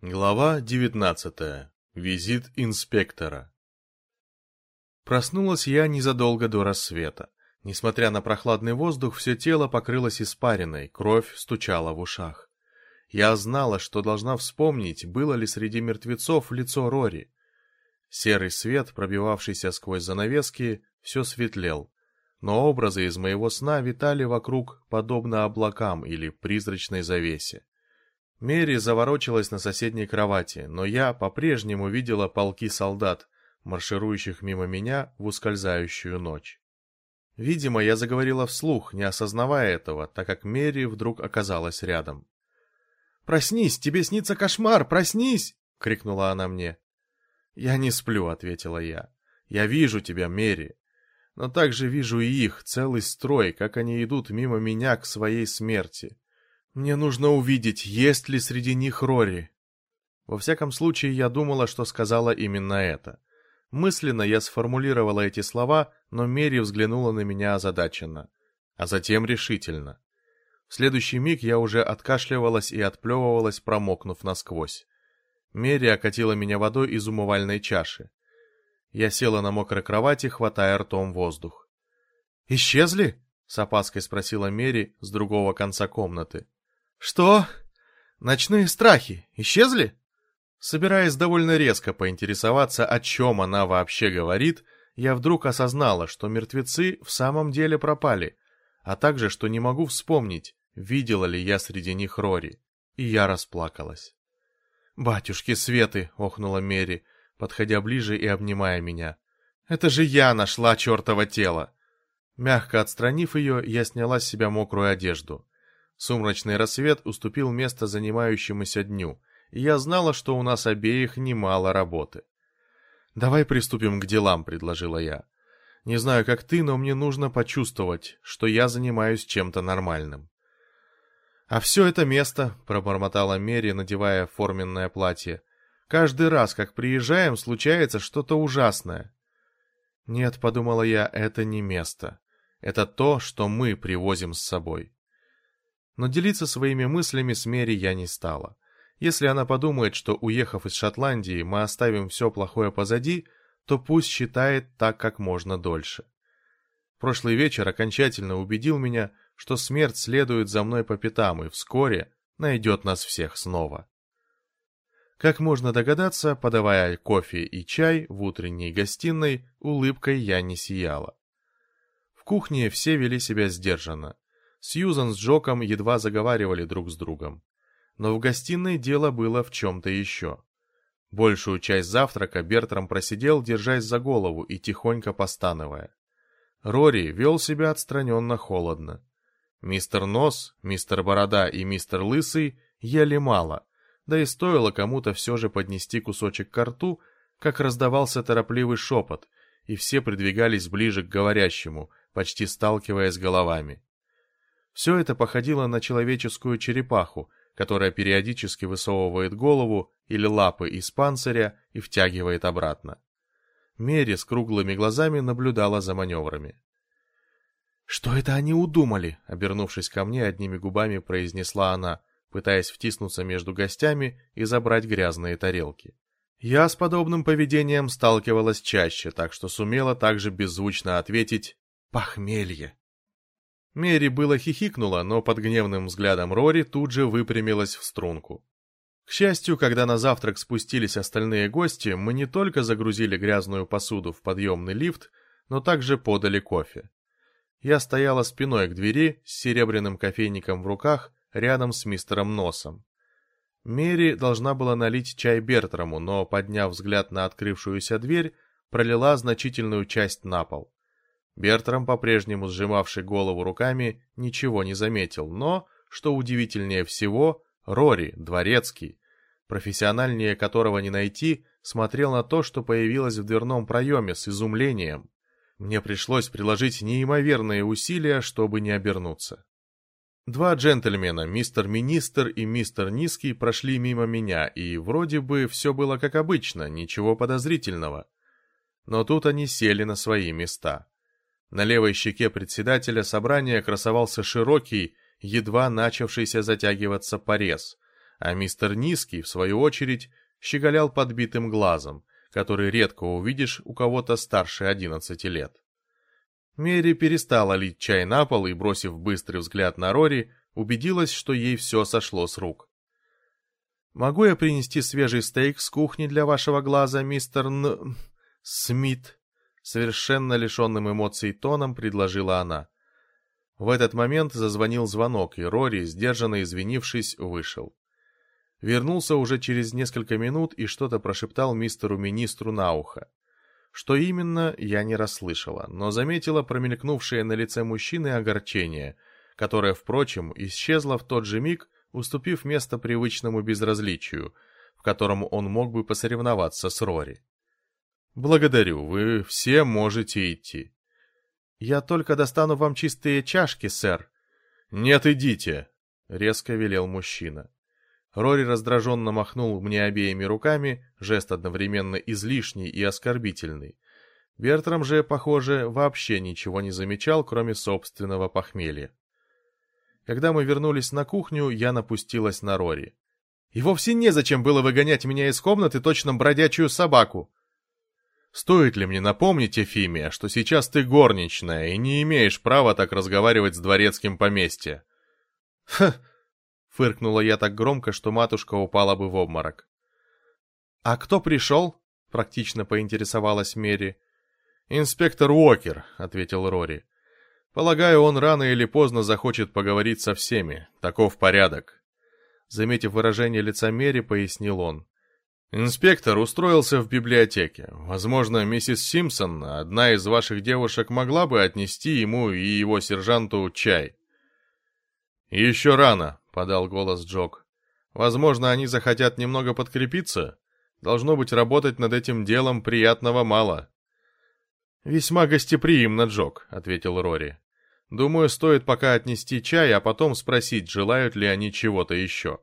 Глава 19. Визит инспектора. Проснулась я незадолго до рассвета. Несмотря на прохладный воздух, все тело покрылось испариной, кровь стучала в ушах. Я знала, что должна вспомнить, было ли среди мертвецов лицо Рори. Серый свет, пробивавшийся сквозь занавески, все светлел, но образы из моего сна витали вокруг, подобно облакам или призрачной завесе. Мери заворочилась на соседней кровати, но я по-прежнему видела полки солдат, марширующих мимо меня в ускользающую ночь. Видимо, я заговорила вслух, не осознавая этого, так как Мери вдруг оказалась рядом. «Проснись, тебе снится кошмар, проснись!» — крикнула она мне. «Я не сплю», — ответила я. «Я вижу тебя, Мери, но также вижу и их, целый строй, как они идут мимо меня к своей смерти. Мне нужно увидеть, есть ли среди них Рори. Во всяком случае, я думала, что сказала именно это. Мысленно я сформулировала эти слова, но Мери взглянула на меня озадаченно, а затем решительно. В следующий миг я уже откашливалась и отплевывалась, промокнув насквозь. Мери окатила меня водой из умывальной чаши. Я села на мокрой кровати, хватая ртом воздух. «Исчезли?» — с опаской спросила Мери с другого конца комнаты. «Что? Ночные страхи исчезли?» Собираясь довольно резко поинтересоваться, о чем она вообще говорит, я вдруг осознала, что мертвецы в самом деле пропали, а также, что не могу вспомнить, видела ли я среди них Рори, и я расплакалась. «Батюшки Светы!» — охнула Мери, подходя ближе и обнимая меня. «Это же я нашла чертово тело!» Мягко отстранив ее, я сняла с себя мокрую одежду. Сумрачный рассвет уступил место занимающемуся дню, и я знала, что у нас обеих немало работы. «Давай приступим к делам», — предложила я. «Не знаю, как ты, но мне нужно почувствовать, что я занимаюсь чем-то нормальным». «А все это место», — пробормотала Мери, надевая форменное платье. «Каждый раз, как приезжаем, случается что-то ужасное». «Нет», — подумала я, — «это не место. Это то, что мы привозим с собой». Но делиться своими мыслями с Мери я не стала. Если она подумает, что, уехав из Шотландии, мы оставим все плохое позади, то пусть считает так как можно дольше. Прошлый вечер окончательно убедил меня, что смерть следует за мной по пятам и вскоре найдет нас всех снова. Как можно догадаться, подавая кофе и чай в утренней гостиной, улыбкой я не сияла. В кухне все вели себя сдержанно. Сьюзан с Джоком едва заговаривали друг с другом. Но в гостиной дело было в чем-то еще. Большую часть завтрака Бертрам просидел, держась за голову и тихонько постановая. Рори вел себя отстраненно холодно. Мистер Нос, мистер Борода и мистер Лысый ели мало, да и стоило кому-то все же поднести кусочек ко рту, как раздавался торопливый шепот, и все придвигались ближе к говорящему, почти сталкиваясь головами. Все это походило на человеческую черепаху, которая периодически высовывает голову или лапы из панциря и втягивает обратно. Мери с круглыми глазами наблюдала за маневрами. «Что это они удумали?» — обернувшись ко мне, одними губами произнесла она, пытаясь втиснуться между гостями и забрать грязные тарелки. Я с подобным поведением сталкивалась чаще, так что сумела также беззвучно ответить «похмелье». Мери было хихикнула, но под гневным взглядом Рори тут же выпрямилась в струнку. К счастью, когда на завтрак спустились остальные гости, мы не только загрузили грязную посуду в подъемный лифт, но также подали кофе. Я стояла спиной к двери с серебряным кофейником в руках рядом с мистером Носом. Мери должна была налить чай Бертраму, но, подняв взгляд на открывшуюся дверь, пролила значительную часть на пол. Бертрам, по-прежнему сжимавший голову руками, ничего не заметил, но, что удивительнее всего, Рори, дворецкий, профессиональнее которого не найти, смотрел на то, что появилось в дверном проеме с изумлением. Мне пришлось приложить неимоверные усилия, чтобы не обернуться. Два джентльмена, мистер Министр и мистер Низкий, прошли мимо меня, и вроде бы все было как обычно, ничего подозрительного. Но тут они сели на свои места. На левой щеке председателя собрания красовался широкий, едва начавшийся затягиваться порез, а мистер Низкий, в свою очередь, щеголял подбитым глазом, который редко увидишь у кого-то старше одиннадцати лет. Мэри перестала лить чай на пол и, бросив быстрый взгляд на Рори, убедилась, что ей все сошло с рук. «Могу я принести свежий стейк с кухни для вашего глаза, мистер Н... Смит?» Совершенно лишенным эмоций тоном предложила она. В этот момент зазвонил звонок, и Рори, сдержанно извинившись, вышел. Вернулся уже через несколько минут и что-то прошептал мистеру-министру на ухо. Что именно, я не расслышала, но заметила промелькнувшее на лице мужчины огорчение, которое, впрочем, исчезло в тот же миг, уступив место привычному безразличию, в котором он мог бы посоревноваться с Рори. «Благодарю, вы все можете идти». «Я только достану вам чистые чашки, сэр». «Нет, идите», — резко велел мужчина. Рори раздраженно махнул мне обеими руками, жест одновременно излишний и оскорбительный. Бертрам же, похоже, вообще ничего не замечал, кроме собственного похмелья. Когда мы вернулись на кухню, я напустилась на Рори. «И вовсе незачем было выгонять меня из комнаты точно бродячую собаку!» «Стоит ли мне напомнить, Эфимия, что сейчас ты горничная и не имеешь права так разговаривать с дворецким поместья?» «Ха!» Фыркнула я так громко, что матушка упала бы в обморок. «А кто пришел?» — практично поинтересовалась Мери. «Инспектор Уокер», — ответил Рори. «Полагаю, он рано или поздно захочет поговорить со всеми. Таков порядок». Заметив выражение лица Мери, пояснил он. «Инспектор устроился в библиотеке. Возможно, миссис Симпсон, одна из ваших девушек, могла бы отнести ему и его сержанту чай». «Еще рано», подал голос Джок. Возможно, они захотят немного подкрепиться. Должно быть, работать над этим делом приятного мало. Весьма гостеприимно, Джок, ответил Рори. Думаю, стоит пока отнести чай, а потом спросить, желают ли они чего-то еще.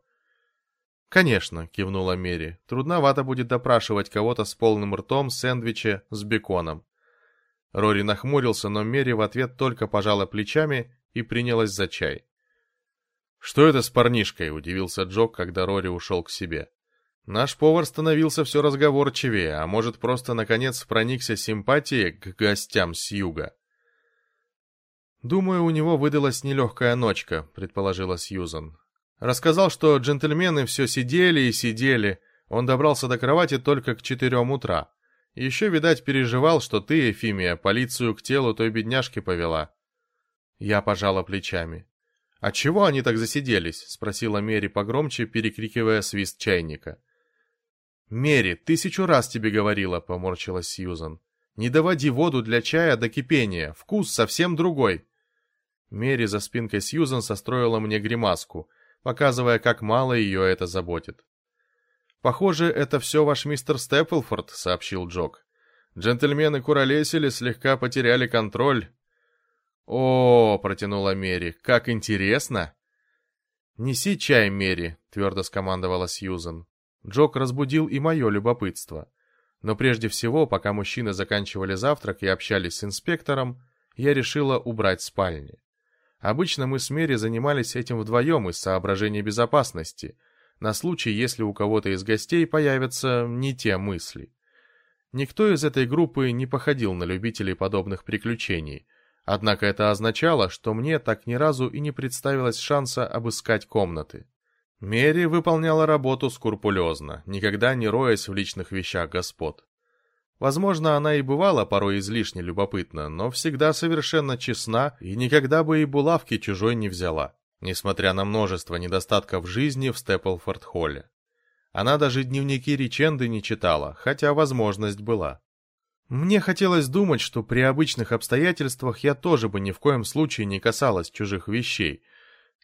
«Конечно», — кивнула Мери. «Трудновато будет допрашивать кого-то с полным ртом сэндвича с беконом». Рори нахмурился, но Мери в ответ только пожала плечами и принялась за чай. «Что это с парнишкой?» — удивился Джок, когда Рори ушел к себе. Наш повар становился все разговорчивее, а может, просто наконец проникся симпатией к гостям с юга. «Думаю, у него выдалась нелегкая ночка», — предположила Сьюзан. Рассказал, что джентльмены все сидели и сидели. Он добрался до кровати только к четырем утра. Еще, видать, переживал, что ты, Эфимия, полицию к телу той бедняжки повела. Я пожала плечами. «А чего они так засиделись?» — спросила Мери погромче, перекрикивая свист чайника. «Мери, тысячу раз тебе говорила», — поморщилась Сьюзан. «Не доводи воду для чая до кипения, вкус совсем другой». Мери за спинкой Сьюзан состроила мне гримаску, показывая, как мало ее это заботит. «Похоже, это все ваш мистер Степлфорд», — сообщил Джок. «Джентльмены куролесили, слегка потеряли контроль, «О, — протянула Мери, — как интересно!» «Неси чай, Мери», — твердо скомандовала Сьюзен. Джок разбудил и мое любопытство. Но прежде всего, пока мужчины заканчивали завтрак и общались с инспектором, я решила убрать спальни. Обычно мы с Мери занимались этим вдвоем из соображений безопасности, на случай, если у кого-то из гостей появятся не те мысли. Никто из этой группы не походил на любителей подобных приключений, Однако это означало, что мне так ни разу и не представилось шанса обыскать комнаты. Мери выполняла работу скрупулезно, никогда не роясь в личных вещах господ. Возможно, она и бывала порой излишне любопытна, но всегда совершенно честна и никогда бы и булавки чужой не взяла, несмотря на множество недостатков жизни в Степлфорд-Холле. Она даже дневники Риченды не читала, хотя возможность была. Мне хотелось думать, что при обычных обстоятельствах я тоже бы ни в коем случае не касалась чужих вещей.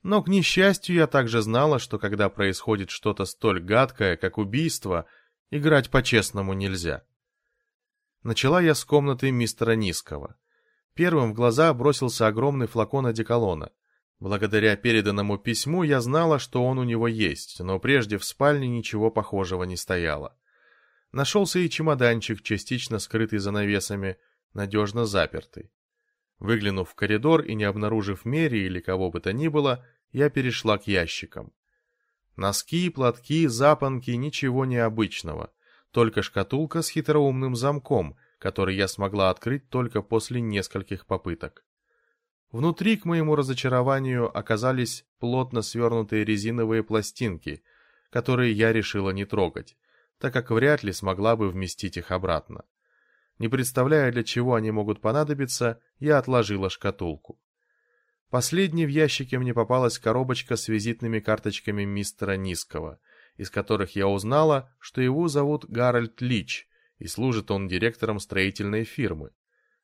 Но, к несчастью, я также знала, что когда происходит что-то столь гадкое, как убийство, играть по-честному нельзя. Начала я с комнаты мистера Низкого. Первым в глаза бросился огромный флакон одеколона. Благодаря переданному письму я знала, что он у него есть, но прежде в спальне ничего похожего не стояло. Нашелся и чемоданчик, частично скрытый занавесами, надежно запертый. Выглянув в коридор и не обнаружив Мери или кого бы то ни было, я перешла к ящикам. Носки, платки, запонки, ничего необычного. Только шкатулка с хитроумным замком, который я смогла открыть только после нескольких попыток. Внутри, к моему разочарованию, оказались плотно свернутые резиновые пластинки, которые я решила не трогать, так как вряд ли смогла бы вместить их обратно. Не представляя, для чего они могут понадобиться, я отложила шкатулку. Последней в ящике мне попалась коробочка с визитными карточками мистера Низкого, из которых я узнала, что его зовут Гарольд Лич, и служит он директором строительной фирмы.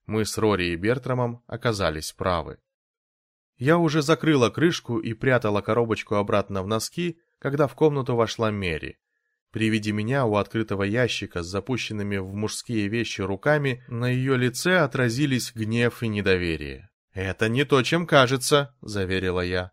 Мы с Рори и Бертрамом оказались правы. Я уже закрыла крышку и прятала коробочку обратно в носки, когда в комнату вошла Мери. При виде меня у открытого ящика с запущенными в мужские вещи руками на ее лице отразились гнев и недоверие. «Это не то, чем кажется», — заверила я.